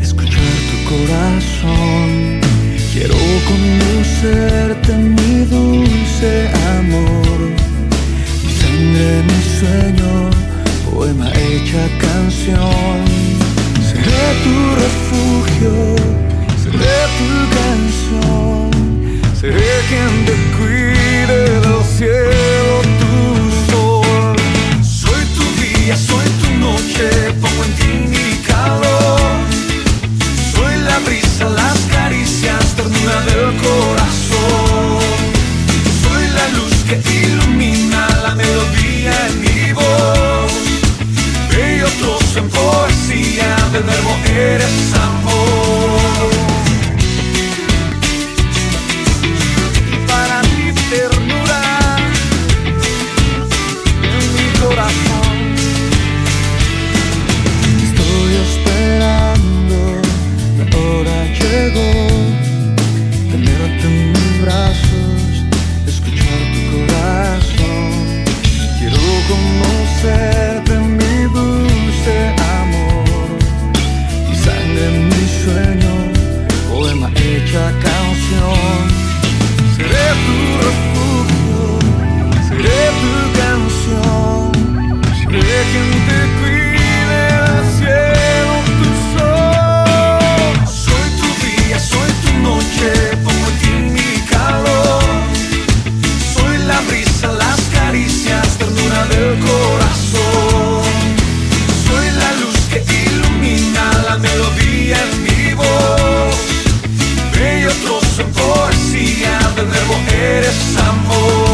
escuchar tu corazón. Quiero conocerte, mi dulce. día verbo eres amor. eres amor.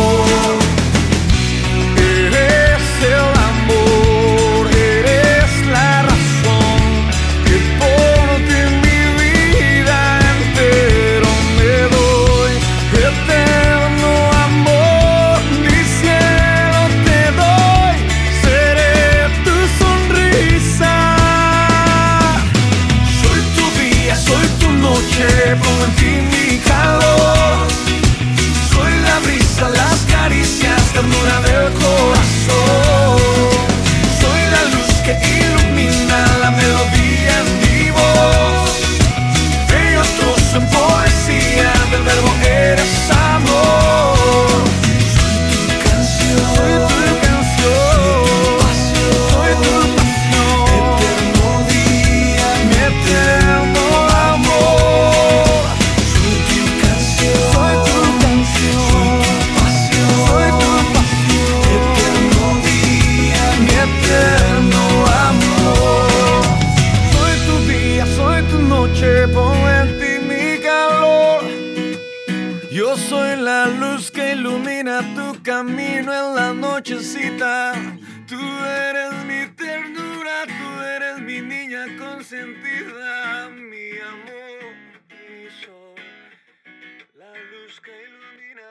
la luz que ilumina tu camino en la nochecita. Tú eres mi ternura, tú eres mi niña consentida, mi amor, mi sol, la luz que ilumina